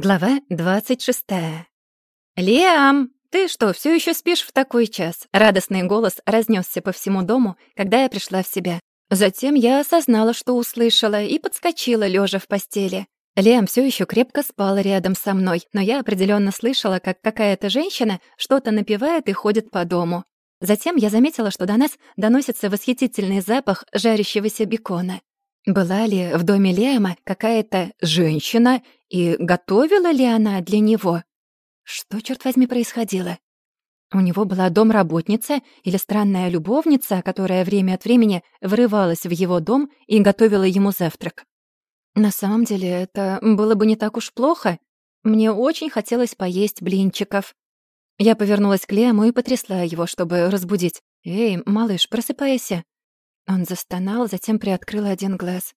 Глава 26. «Лиам, ты что, все еще спишь в такой час?» Радостный голос разнесся по всему дому, когда я пришла в себя. Затем я осознала, что услышала, и подскочила, лежа в постели. Лиам все еще крепко спал рядом со мной, но я определенно слышала, как какая-то женщина что-то напевает и ходит по дому. Затем я заметила, что до нас доносится восхитительный запах жарящегося бекона. Была ли в доме Лема какая-то женщина, и готовила ли она для него? Что, черт возьми, происходило? У него была домработница или странная любовница, которая время от времени врывалась в его дом и готовила ему завтрак. На самом деле, это было бы не так уж плохо. Мне очень хотелось поесть блинчиков. Я повернулась к Лему и потрясла его, чтобы разбудить. «Эй, малыш, просыпайся!» Он застонал, затем приоткрыл один глаз.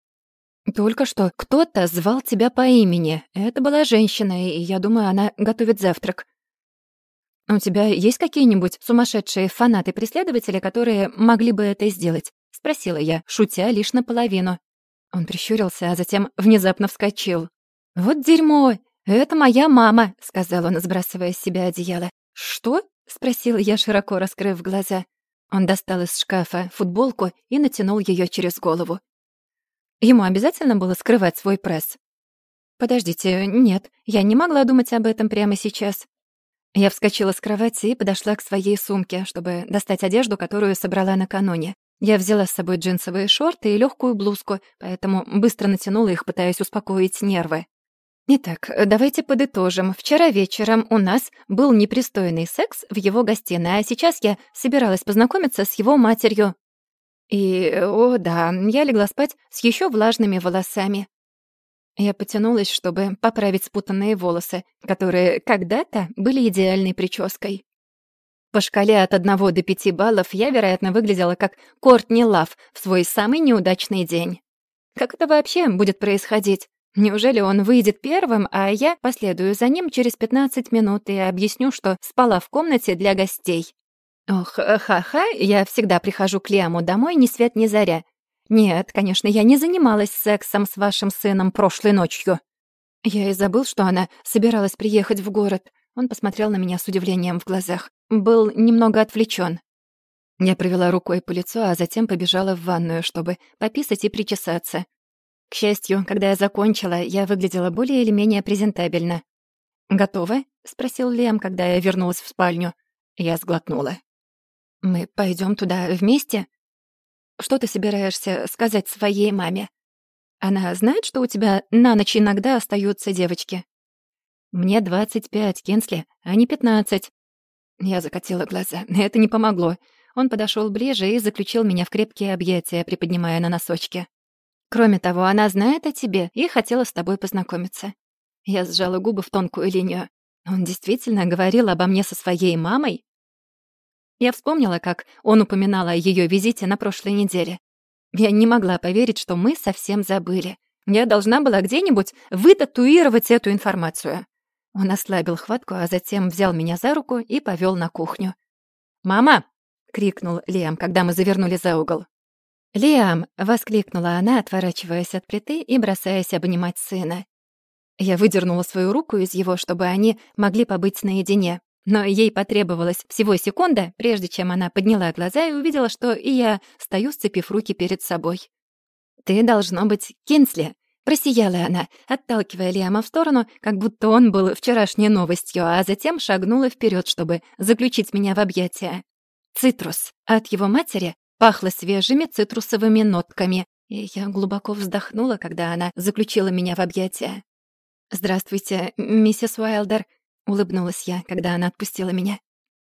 «Только что кто-то звал тебя по имени. Это была женщина, и я думаю, она готовит завтрак. У тебя есть какие-нибудь сумасшедшие фанаты-преследователи, которые могли бы это сделать?» — спросила я, шутя лишь наполовину. Он прищурился, а затем внезапно вскочил. «Вот дерьмо! Это моя мама!» — сказал он, сбрасывая с себя одеяло. «Что?» — спросила я, широко раскрыв глаза. Он достал из шкафа футболку и натянул ее через голову. Ему обязательно было скрывать свой пресс? Подождите, нет, я не могла думать об этом прямо сейчас. Я вскочила с кровати и подошла к своей сумке, чтобы достать одежду, которую собрала накануне. Я взяла с собой джинсовые шорты и легкую блузку, поэтому быстро натянула их, пытаясь успокоить нервы. Итак, давайте подытожим. Вчера вечером у нас был непристойный секс в его гостиной, а сейчас я собиралась познакомиться с его матерью. И, о да, я легла спать с еще влажными волосами. Я потянулась, чтобы поправить спутанные волосы, которые когда-то были идеальной прической. По шкале от 1 до 5 баллов я, вероятно, выглядела как Кортни Лав в свой самый неудачный день. Как это вообще будет происходить? Неужели он выйдет первым, а я последую за ним через 15 минут и объясню, что спала в комнате для гостей? Ох, ха-ха, я всегда прихожу к Лиаму домой ни свет ни заря. Нет, конечно, я не занималась сексом с вашим сыном прошлой ночью. Я и забыл, что она собиралась приехать в город. Он посмотрел на меня с удивлением в глазах. Был немного отвлечен. Я провела рукой по лицу, а затем побежала в ванную, чтобы пописать и причесаться. К счастью, когда я закончила, я выглядела более или менее презентабельно. «Готовы?» — спросил Лем, когда я вернулась в спальню. Я сглотнула. «Мы пойдем туда вместе?» «Что ты собираешься сказать своей маме? Она знает, что у тебя на ночь иногда остаются девочки?» «Мне двадцать пять, Кенсли, а не пятнадцать». Я закатила глаза. Это не помогло. Он подошел ближе и заключил меня в крепкие объятия, приподнимая на носочки. Кроме того, она знает о тебе и хотела с тобой познакомиться. Я сжала губы в тонкую линию. Он действительно говорил обо мне со своей мамой? Я вспомнила, как он упоминал о ее визите на прошлой неделе. Я не могла поверить, что мы совсем забыли. Я должна была где-нибудь вытатуировать эту информацию. Он ослабил хватку, а затем взял меня за руку и повел на кухню. «Мама!» — крикнул Лиам, когда мы завернули за угол. «Лиам!» — воскликнула она, отворачиваясь от плиты и бросаясь обнимать сына. Я выдернула свою руку из его, чтобы они могли побыть наедине. Но ей потребовалось всего секунда, прежде чем она подняла глаза и увидела, что и я стою, сцепив руки перед собой. «Ты должно быть Кинсли!» — просияла она, отталкивая Лиама в сторону, как будто он был вчерашней новостью, а затем шагнула вперед, чтобы заключить меня в объятия. Цитрус от его матери Пахло свежими цитрусовыми нотками, и я глубоко вздохнула, когда она заключила меня в объятия. «Здравствуйте, миссис Уайлдер», — улыбнулась я, когда она отпустила меня.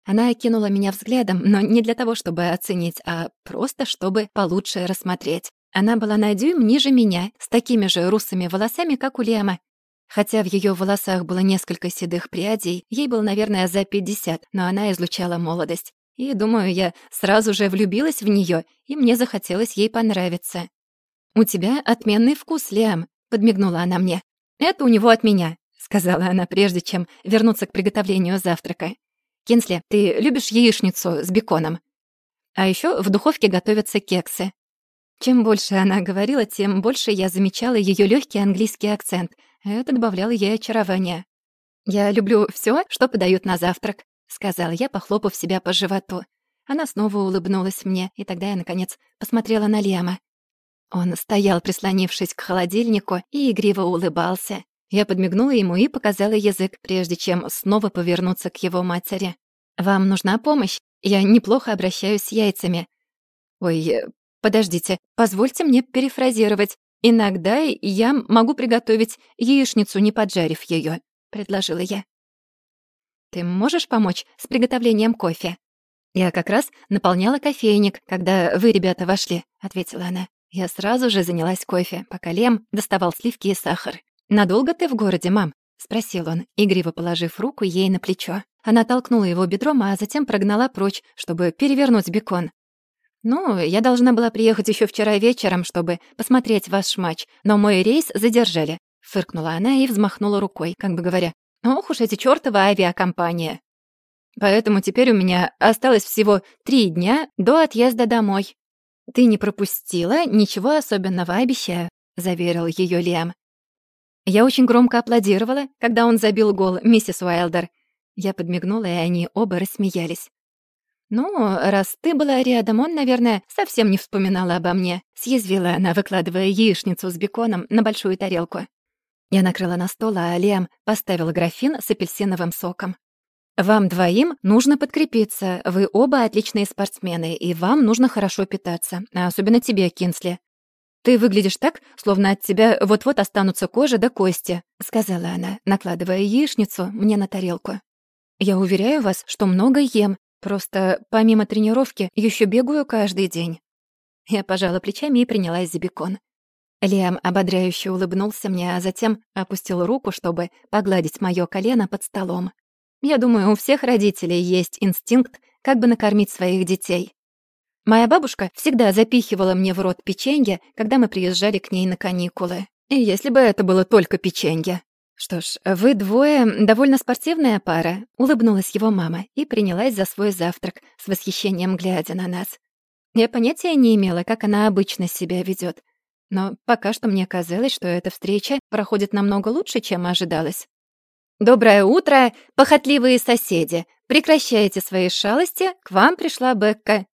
Она окинула меня взглядом, но не для того, чтобы оценить, а просто чтобы получше рассмотреть. Она была на дюйм ниже меня, с такими же русыми волосами, как у Лема. Хотя в ее волосах было несколько седых прядей, ей было, наверное, за пятьдесят, но она излучала молодость. И, думаю, я сразу же влюбилась в нее, и мне захотелось ей понравиться. «У тебя отменный вкус, Лиам», — подмигнула она мне. «Это у него от меня», — сказала она, прежде чем вернуться к приготовлению завтрака. «Кинсли, ты любишь яичницу с беконом?» А еще в духовке готовятся кексы. Чем больше она говорила, тем больше я замечала ее легкий английский акцент. Это добавляло ей очарования. «Я люблю все, что подают на завтрак», — сказала я, похлопав себя по животу. Она снова улыбнулась мне, и тогда я, наконец, посмотрела на Лема. Он стоял, прислонившись к холодильнику, и игриво улыбался. Я подмигнула ему и показала язык, прежде чем снова повернуться к его матери. «Вам нужна помощь? Я неплохо обращаюсь с яйцами». «Ой, э, подождите, позвольте мне перефразировать. Иногда я могу приготовить яичницу, не поджарив ее, предложила я. «Ты можешь помочь с приготовлением кофе?» «Я как раз наполняла кофейник, когда вы, ребята, вошли», — ответила она. Я сразу же занялась кофе, пока Лем доставал сливки и сахар. «Надолго ты в городе, мам?» — спросил он, игриво положив руку ей на плечо. Она толкнула его бедром, а затем прогнала прочь, чтобы перевернуть бекон. «Ну, я должна была приехать еще вчера вечером, чтобы посмотреть ваш матч, но мой рейс задержали», — фыркнула она и взмахнула рукой, как бы говоря, «Ох уж эти чёртовы авиакомпании». Поэтому теперь у меня осталось всего три дня до отъезда домой. «Ты не пропустила ничего особенного, обещаю», — заверил ее Лиам. Я очень громко аплодировала, когда он забил гол миссис Уайлдер. Я подмигнула, и они оба рассмеялись. «Ну, раз ты была рядом, он, наверное, совсем не вспоминала обо мне», — съязвила она, выкладывая яичницу с беконом на большую тарелку. Я накрыла на стол, а Лиам поставил графин с апельсиновым соком. «Вам двоим нужно подкрепиться. Вы оба отличные спортсмены, и вам нужно хорошо питаться. Особенно тебе, Кинсли. Ты выглядишь так, словно от тебя вот-вот останутся кожа да кости», — сказала она, накладывая яичницу мне на тарелку. «Я уверяю вас, что много ем. Просто помимо тренировки еще бегаю каждый день». Я пожала плечами и принялась за бекон. Лиам ободряюще улыбнулся мне, а затем опустил руку, чтобы погладить моё колено под столом. Я думаю, у всех родителей есть инстинкт, как бы накормить своих детей. Моя бабушка всегда запихивала мне в рот печенье, когда мы приезжали к ней на каникулы. И если бы это было только печенье. «Что ж, вы двое довольно спортивная пара», — улыбнулась его мама и принялась за свой завтрак, с восхищением глядя на нас. Я понятия не имела, как она обычно себя ведет, но пока что мне казалось, что эта встреча проходит намного лучше, чем ожидалось. «Доброе утро, похотливые соседи! Прекращайте свои шалости, к вам пришла Бекка!»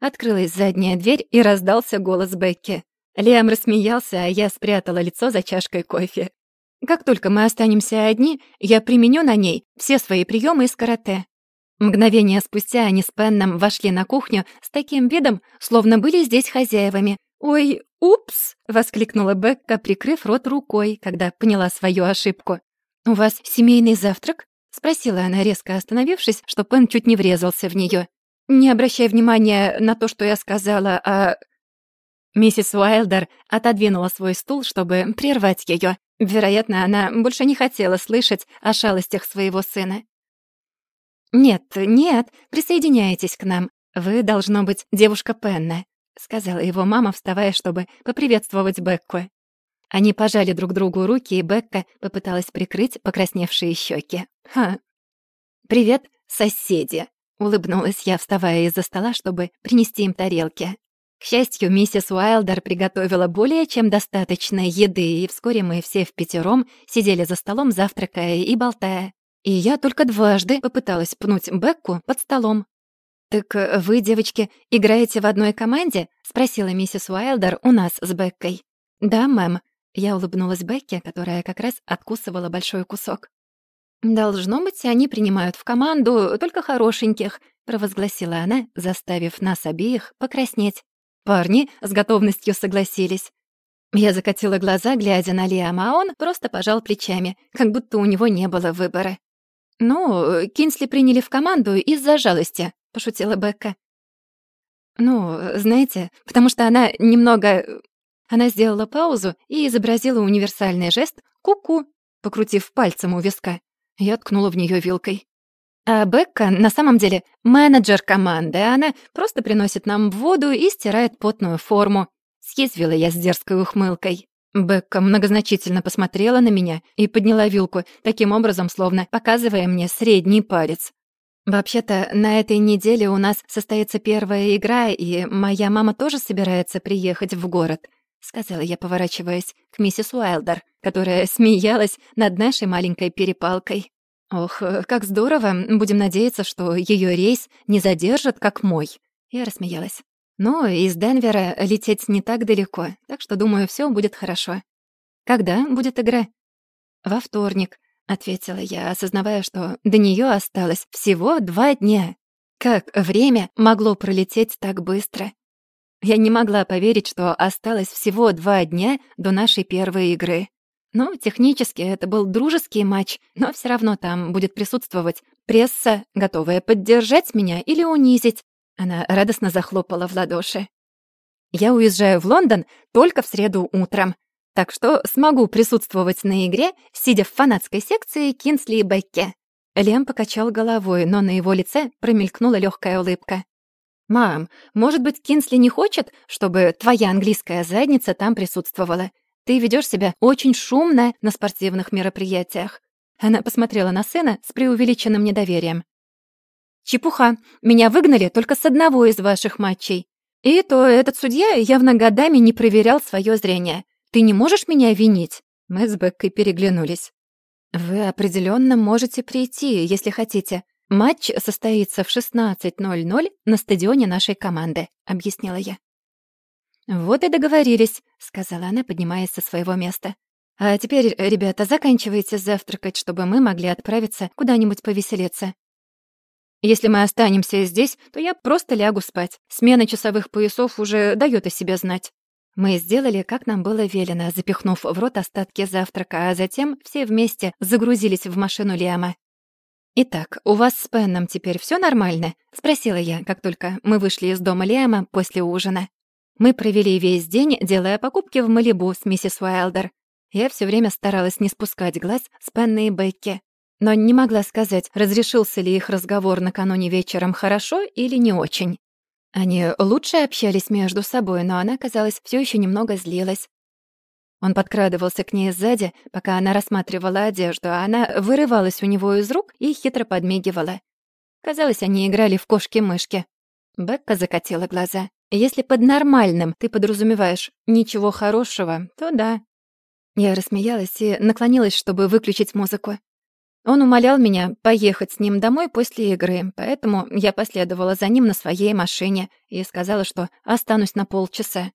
Открылась задняя дверь, и раздался голос Бекки. Лиам рассмеялся, а я спрятала лицо за чашкой кофе. «Как только мы останемся одни, я применю на ней все свои приемы из карате». Мгновение спустя они с Пенном вошли на кухню с таким видом, словно были здесь хозяевами. «Ой, упс!» — воскликнула Бекка, прикрыв рот рукой, когда поняла свою ошибку. «У вас семейный завтрак?» — спросила она, резко остановившись, что Пен чуть не врезался в нее. «Не обращай внимания на то, что я сказала, а...» Миссис Уайлдер отодвинула свой стул, чтобы прервать ее. Вероятно, она больше не хотела слышать о шалостях своего сына. «Нет, нет, присоединяйтесь к нам. Вы, должно быть, девушка Пенна», — сказала его мама, вставая, чтобы поприветствовать Бекку. Они пожали друг другу руки, и Бекка попыталась прикрыть покрасневшие щеки. «Ха! Привет, соседи!» — улыбнулась я, вставая из-за стола, чтобы принести им тарелки. К счастью, миссис Уайлдер приготовила более чем достаточно еды, и вскоре мы все в пятером сидели за столом, завтракая и болтая. И я только дважды попыталась пнуть Бекку под столом. «Так вы, девочки, играете в одной команде?» — спросила миссис Уайлдер у нас с Беккой. «Да, мэм», я улыбнулась Бекке, которая как раз откусывала большой кусок. «Должно быть, они принимают в команду только хорошеньких», — провозгласила она, заставив нас обеих покраснеть. Парни с готовностью согласились. Я закатила глаза, глядя на Лиама, а он просто пожал плечами, как будто у него не было выбора. «Ну, Кинсли приняли в команду из-за жалости», — пошутила Бекка. «Ну, знаете, потому что она немного она сделала паузу и изобразила универсальный жест «ку-ку», покрутив пальцем у виска. Я ткнула в нее вилкой. А Бекка на самом деле менеджер команды, она просто приносит нам воду и стирает потную форму. Съязвила я с дерзкой ухмылкой. Бекка многозначительно посмотрела на меня и подняла вилку, таким образом, словно показывая мне средний палец. «Вообще-то, на этой неделе у нас состоится первая игра, и моя мама тоже собирается приехать в город. — сказала я, поворачиваясь к миссис Уайлдер, которая смеялась над нашей маленькой перепалкой. Ох, как здорово. Будем надеяться, что ее рейс не задержат, как мой. Я рассмеялась. Но из Денвера лететь не так далеко, так что, думаю, все будет хорошо. Когда будет игра? Во вторник, ответила я, осознавая, что до нее осталось всего два дня. Как время могло пролететь так быстро? Я не могла поверить, что осталось всего два дня до нашей первой игры. Ну, технически это был дружеский матч, но все равно там будет присутствовать пресса, готовая поддержать меня или унизить. Она радостно захлопала в ладоши. Я уезжаю в Лондон только в среду утром, так что смогу присутствовать на игре, сидя в фанатской секции Кинсли и Бекке. Лем покачал головой, но на его лице промелькнула легкая улыбка. «Мам, может быть, Кинсли не хочет, чтобы твоя английская задница там присутствовала? Ты ведешь себя очень шумно на спортивных мероприятиях». Она посмотрела на сына с преувеличенным недоверием. «Чепуха. Меня выгнали только с одного из ваших матчей. И то этот судья явно годами не проверял свое зрение. Ты не можешь меня винить?» Мы с Беккой переглянулись. «Вы определенно можете прийти, если хотите. Матч состоится в 16.00 на стадионе нашей команды», — объяснила я. «Вот и договорились», — сказала она, поднимаясь со своего места. «А теперь, ребята, заканчивайте завтракать, чтобы мы могли отправиться куда-нибудь повеселиться. Если мы останемся здесь, то я просто лягу спать. Смена часовых поясов уже даёт о себе знать». Мы сделали, как нам было велено, запихнув в рот остатки завтрака, а затем все вместе загрузились в машину Лиама. «Итак, у вас с Пенном теперь всё нормально?» — спросила я, как только мы вышли из дома Лиама после ужина. Мы провели весь день, делая покупки в Малибу с миссис Уайлдер. Я все время старалась не спускать глаз с Пенны и Бекки, но не могла сказать, разрешился ли их разговор накануне вечером хорошо или не очень. Они лучше общались между собой, но она, казалось, все еще немного злилась. Он подкрадывался к ней сзади, пока она рассматривала одежду, а она вырывалась у него из рук и хитро подмигивала. Казалось, они играли в кошки-мышки. Бекка закатила глаза. Если под нормальным ты подразумеваешь ничего хорошего, то да. Я рассмеялась и наклонилась, чтобы выключить музыку. Он умолял меня поехать с ним домой после игры, поэтому я последовала за ним на своей машине и сказала, что останусь на полчаса.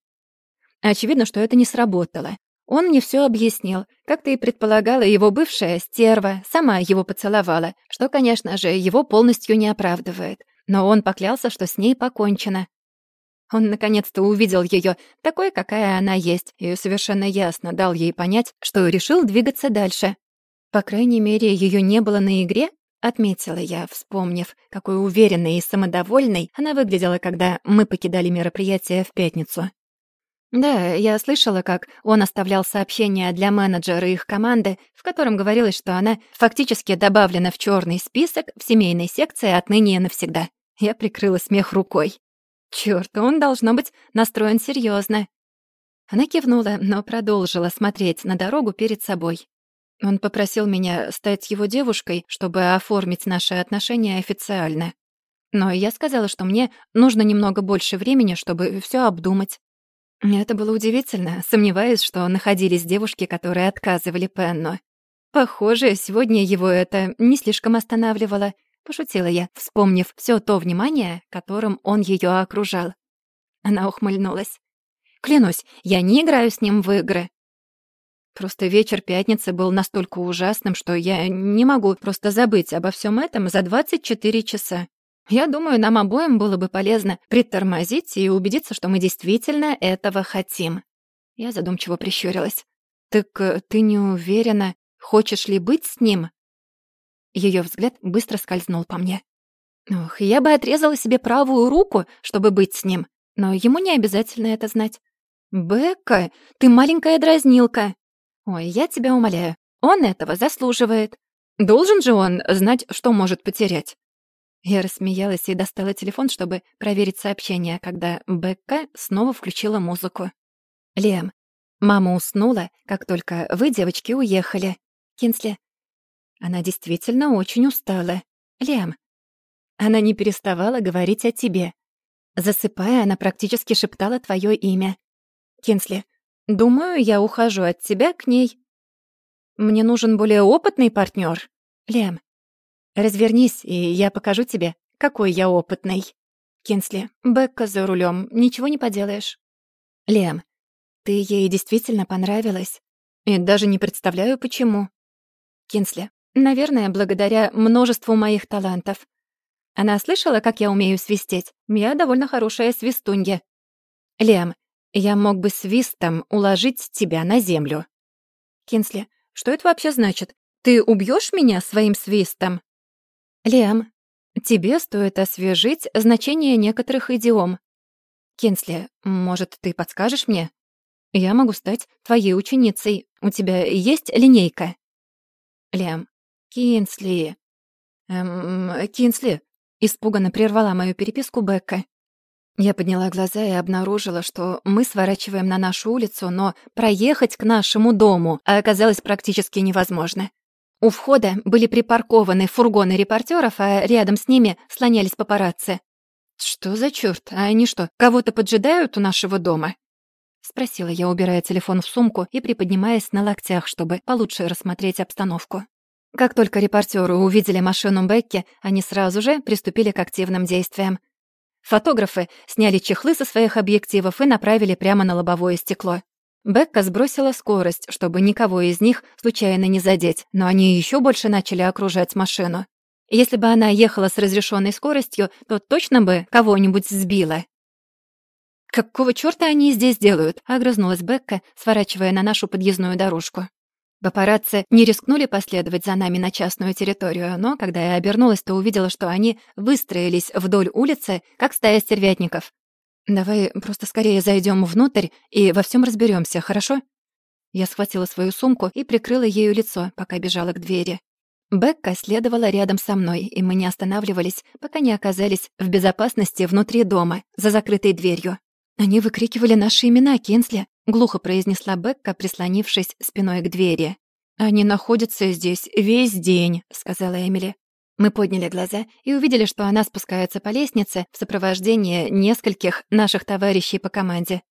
Очевидно, что это не сработало. Он мне все объяснил. Как ты и предполагала, его бывшая стерва сама его поцеловала, что, конечно же, его полностью не оправдывает. Но он поклялся, что с ней покончено, он наконец-то увидел ее такой, какая она есть, и совершенно ясно дал ей понять, что решил двигаться дальше. По крайней мере, ее не было на игре, отметила я, вспомнив, какой уверенной и самодовольной она выглядела, когда мы покидали мероприятие в пятницу. Да, я слышала, как он оставлял сообщение для менеджера их команды, в котором говорилось, что она фактически добавлена в черный список в семейной секции отныне и навсегда. Я прикрыла смех рукой. Чёрт, он, должно быть, настроен серьезно. Она кивнула, но продолжила смотреть на дорогу перед собой. Он попросил меня стать его девушкой, чтобы оформить наши отношения официально. Но я сказала, что мне нужно немного больше времени, чтобы все обдумать. Это было удивительно, сомневаясь, что находились девушки, которые отказывали Пенну. Похоже, сегодня его это не слишком останавливало, Пошутила я, вспомнив все то внимание, которым он ее окружал. Она ухмыльнулась. «Клянусь, я не играю с ним в игры. Просто вечер пятницы был настолько ужасным, что я не могу просто забыть обо всем этом за 24 часа. Я думаю, нам обоим было бы полезно притормозить и убедиться, что мы действительно этого хотим». Я задумчиво прищурилась. «Так э, ты не уверена, хочешь ли быть с ним?» Ее взгляд быстро скользнул по мне. Ох, я бы отрезала себе правую руку, чтобы быть с ним, но ему не обязательно это знать. «Бекка, ты маленькая дразнилка!» «Ой, я тебя умоляю, он этого заслуживает. Должен же он знать, что может потерять». Я рассмеялась и достала телефон, чтобы проверить сообщение, когда Бекка снова включила музыку. «Лем, мама уснула, как только вы, девочки, уехали. Кинсли, она действительно очень устала. Лем. Она не переставала говорить о тебе. Засыпая, она практически шептала твое имя. Кинсли, думаю, я ухожу от тебя к ней. Мне нужен более опытный партнер. Лем, Развернись, и я покажу тебе, какой я опытный. Кинсли, Бекка за рулем, ничего не поделаешь. Лем, ты ей действительно понравилась? И даже не представляю, почему. Кинсли, наверное, благодаря множеству моих талантов. Она слышала, как я умею свистеть? Я довольно хорошая свистунья. Лем, я мог бы свистом уложить тебя на землю. Кинсли, что это вообще значит? Ты убьешь меня своим свистом? Лем, тебе стоит освежить значение некоторых идиом. Кинсли, может, ты подскажешь мне? Я могу стать твоей ученицей. У тебя есть линейка? Лем. Кинсли. Эм, Кинсли. Испуганно прервала мою переписку Бекка. Я подняла глаза и обнаружила, что мы сворачиваем на нашу улицу, но проехать к нашему дому оказалось практически невозможно. У входа были припаркованы фургоны репортеров, а рядом с ними слонялись папарацци. «Что за чёрт? А они что, кого-то поджидают у нашего дома?» — спросила я, убирая телефон в сумку и приподнимаясь на локтях, чтобы получше рассмотреть обстановку. Как только репортеры увидели машину Бекки, они сразу же приступили к активным действиям. Фотографы сняли чехлы со своих объективов и направили прямо на лобовое стекло. Бекка сбросила скорость, чтобы никого из них случайно не задеть, но они еще больше начали окружать машину. Если бы она ехала с разрешенной скоростью, то точно бы кого-нибудь сбила. «Какого чёрта они здесь делают?» — огрызнулась Бекка, сворачивая на нашу подъездную дорожку. Папарацци не рискнули последовать за нами на частную территорию, но когда я обернулась, то увидела, что они выстроились вдоль улицы, как стая стервятников. «Давай просто скорее зайдем внутрь и во всем разберемся, хорошо?» Я схватила свою сумку и прикрыла ею лицо, пока бежала к двери. Бекка следовала рядом со мной, и мы не останавливались, пока не оказались в безопасности внутри дома, за закрытой дверью. «Они выкрикивали наши имена, Кинсли», — глухо произнесла Бекка, прислонившись спиной к двери. «Они находятся здесь весь день», — сказала Эмили. Мы подняли глаза и увидели, что она спускается по лестнице в сопровождении нескольких наших товарищей по команде.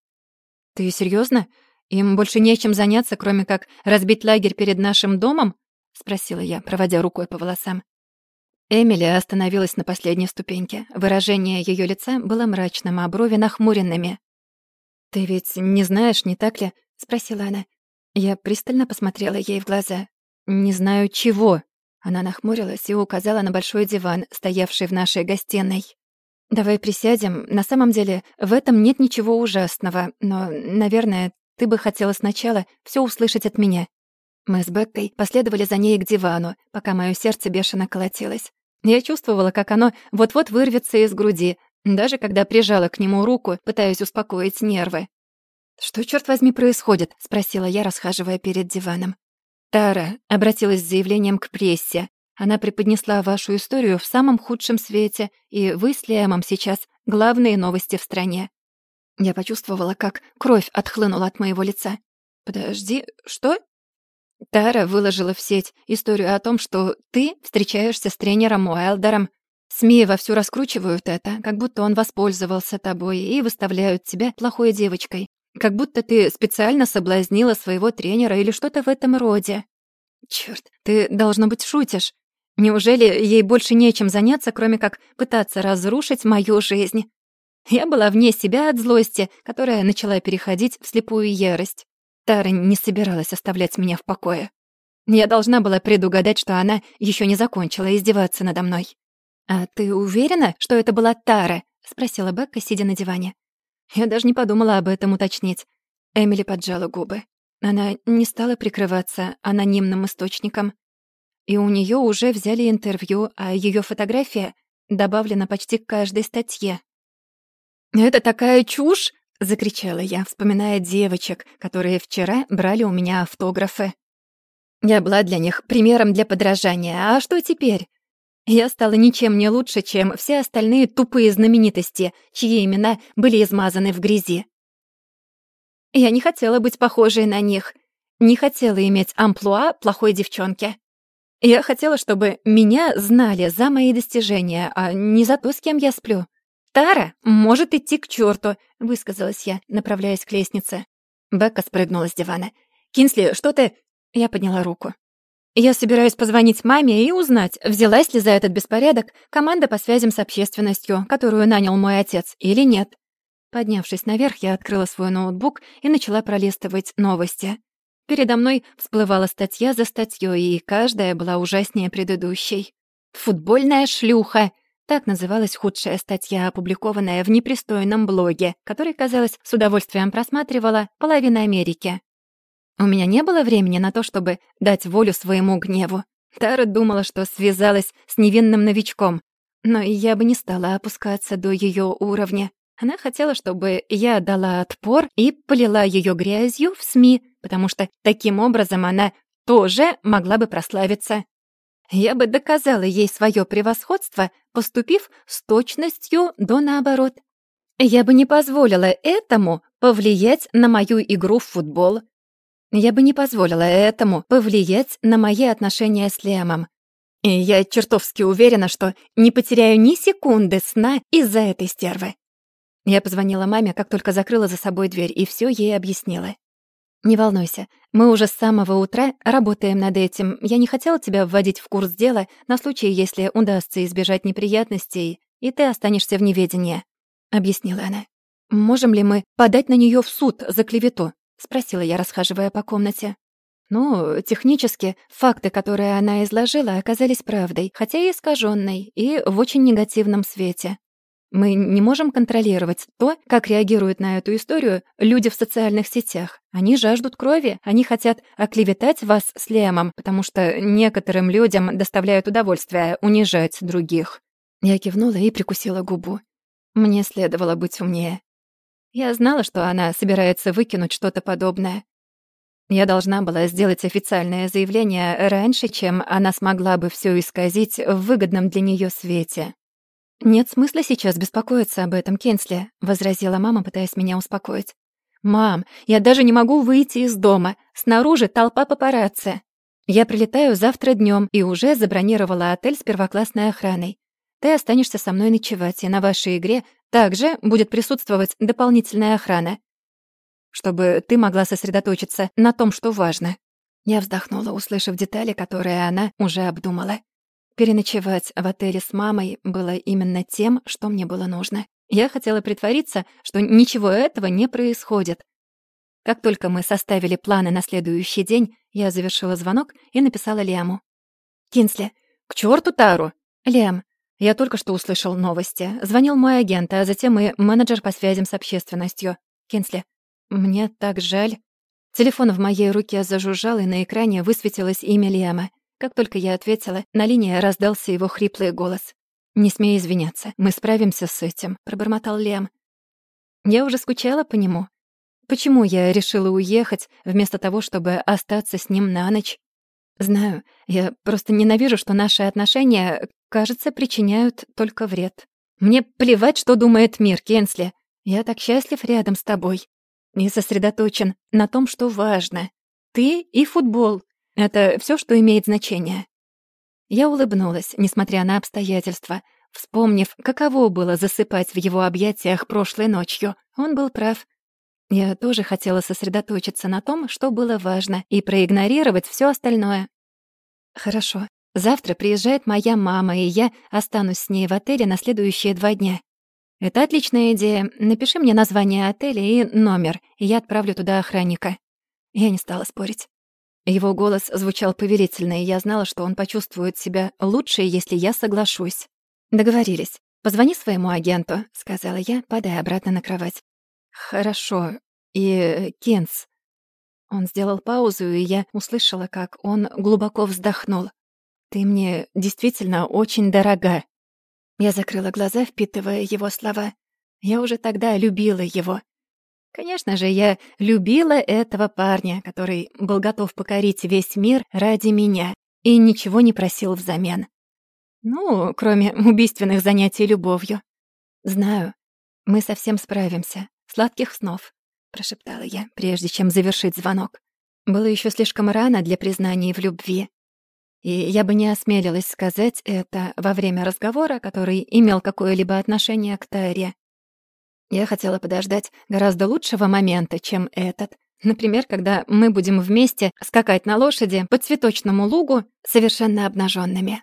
«Ты серьезно? Им больше нечем заняться, кроме как разбить лагерь перед нашим домом?» — спросила я, проводя рукой по волосам. Эмили остановилась на последней ступеньке. Выражение ее лица было мрачным, а брови нахмуренными. «Ты ведь не знаешь, не так ли?» — спросила она. Я пристально посмотрела ей в глаза. «Не знаю чего». Она нахмурилась и указала на большой диван, стоявший в нашей гостиной. «Давай присядем. На самом деле, в этом нет ничего ужасного, но, наверное, ты бы хотела сначала все услышать от меня. Мы с Беккой последовали за ней к дивану, пока моё сердце бешено колотилось. Я чувствовала, как оно вот-вот вырвется из груди, даже когда прижала к нему руку, пытаясь успокоить нервы. «Что, чёрт возьми, происходит?» — спросила я, расхаживая перед диваном. «Тара обратилась с заявлением к прессе. Она преподнесла вашу историю в самом худшем свете, и вы с Лиэмом сейчас главные новости в стране». Я почувствовала, как кровь отхлынула от моего лица. «Подожди, что?» Тара выложила в сеть историю о том, что ты встречаешься с тренером Уайлдером. СМИ вовсю раскручивают это, как будто он воспользовался тобой и выставляют тебя плохой девочкой. Как будто ты специально соблазнила своего тренера или что-то в этом роде. Чёрт, ты, должно быть, шутишь. Неужели ей больше нечем заняться, кроме как пытаться разрушить мою жизнь? Я была вне себя от злости, которая начала переходить в слепую ярость. Тара не собиралась оставлять меня в покое. Я должна была предугадать, что она еще не закончила издеваться надо мной. «А ты уверена, что это была Тара?» — спросила Бекка, сидя на диване. Я даже не подумала об этом уточнить. Эмили поджала губы. Она не стала прикрываться анонимным источником. И у нее уже взяли интервью, а ее фотография добавлена почти к каждой статье. «Это такая чушь!» — закричала я, вспоминая девочек, которые вчера брали у меня автографы. Я была для них примером для подражания, а что теперь? Я стала ничем не лучше, чем все остальные тупые знаменитости, чьи имена были измазаны в грязи. Я не хотела быть похожей на них, не хотела иметь амплуа плохой девчонки. Я хотела, чтобы меня знали за мои достижения, а не за то, с кем я сплю. «Тара может идти к черту», — высказалась я, направляясь к лестнице. Бекка спрыгнула с дивана. «Кинсли, что ты...» Я подняла руку. Я собираюсь позвонить маме и узнать, взялась ли за этот беспорядок команда по связям с общественностью, которую нанял мой отец, или нет. Поднявшись наверх, я открыла свой ноутбук и начала пролистывать новости. Передо мной всплывала статья за статьей, и каждая была ужаснее предыдущей. «Футбольная шлюха!» Так называлась худшая статья, опубликованная в непристойном блоге, который, казалось, с удовольствием просматривала половина Америки. У меня не было времени на то, чтобы дать волю своему гневу. Тара думала, что связалась с невинным новичком, но я бы не стала опускаться до ее уровня. Она хотела, чтобы я дала отпор и полила ее грязью в СМИ, потому что таким образом она тоже могла бы прославиться. Я бы доказала ей свое превосходство, поступив с точностью до наоборот. Я бы не позволила этому повлиять на мою игру в футбол. Я бы не позволила этому повлиять на мои отношения с Лемом. И я чертовски уверена, что не потеряю ни секунды сна из-за этой стервы. Я позвонила маме, как только закрыла за собой дверь, и все ей объяснила. «Не волнуйся, мы уже с самого утра работаем над этим. Я не хотела тебя вводить в курс дела на случай, если удастся избежать неприятностей, и ты останешься в неведении», — объяснила она. «Можем ли мы подать на нее в суд за клевету?» — спросила я, расхаживая по комнате. Ну, технически, факты, которые она изложила, оказались правдой, хотя и искаженной, и в очень негативном свете. Мы не можем контролировать то, как реагируют на эту историю люди в социальных сетях. Они жаждут крови, они хотят оклеветать вас с Лемом, потому что некоторым людям доставляют удовольствие унижать других. Я кивнула и прикусила губу. Мне следовало быть умнее. Я знала, что она собирается выкинуть что-то подобное. Я должна была сделать официальное заявление раньше, чем она смогла бы все исказить в выгодном для нее свете. «Нет смысла сейчас беспокоиться об этом, Кенсли», — возразила мама, пытаясь меня успокоить. «Мам, я даже не могу выйти из дома. Снаружи толпа папарацци. Я прилетаю завтра днем и уже забронировала отель с первоклассной охраной. Ты останешься со мной ночевать, и на вашей игре также будет присутствовать дополнительная охрана, чтобы ты могла сосредоточиться на том, что важно». Я вздохнула, услышав детали, которые она уже обдумала. Переночевать в отеле с мамой было именно тем, что мне было нужно. Я хотела притвориться, что ничего этого не происходит. Как только мы составили планы на следующий день, я завершила звонок и написала Лиаму. «Кинсли, к черту Тару!» «Лиам, я только что услышал новости. Звонил мой агент, а затем и менеджер по связям с общественностью. Кинсли, мне так жаль». Телефон в моей руке зажужжал, и на экране высветилось имя Лиама. Как только я ответила, на линии раздался его хриплый голос. «Не смей извиняться, мы справимся с этим», — пробормотал Лем. Я уже скучала по нему. Почему я решила уехать, вместо того, чтобы остаться с ним на ночь? Знаю, я просто ненавижу, что наши отношения, кажется, причиняют только вред. Мне плевать, что думает мир, Кенсли. Я так счастлив рядом с тобой. И сосредоточен на том, что важно. Ты и футбол. Это все, что имеет значение». Я улыбнулась, несмотря на обстоятельства, вспомнив, каково было засыпать в его объятиях прошлой ночью. Он был прав. Я тоже хотела сосредоточиться на том, что было важно, и проигнорировать все остальное. «Хорошо. Завтра приезжает моя мама, и я останусь с ней в отеле на следующие два дня. Это отличная идея. Напиши мне название отеля и номер, и я отправлю туда охранника». Я не стала спорить. Его голос звучал повелительно, и я знала, что он почувствует себя лучше, если я соглашусь. «Договорились. Позвони своему агенту», — сказала я, падая обратно на кровать. «Хорошо. И э, Кенс...» Он сделал паузу, и я услышала, как он глубоко вздохнул. «Ты мне действительно очень дорога». Я закрыла глаза, впитывая его слова. Я уже тогда любила его. Конечно же, я любила этого парня, который был готов покорить весь мир ради меня и ничего не просил взамен. Ну, кроме убийственных занятий любовью. «Знаю, мы совсем справимся. Сладких снов», — прошептала я, прежде чем завершить звонок. Было еще слишком рано для признаний в любви. И я бы не осмелилась сказать это во время разговора, который имел какое-либо отношение к Таре. Я хотела подождать гораздо лучшего момента, чем этот, Например, когда мы будем вместе скакать на лошади по цветочному лугу совершенно обнаженными.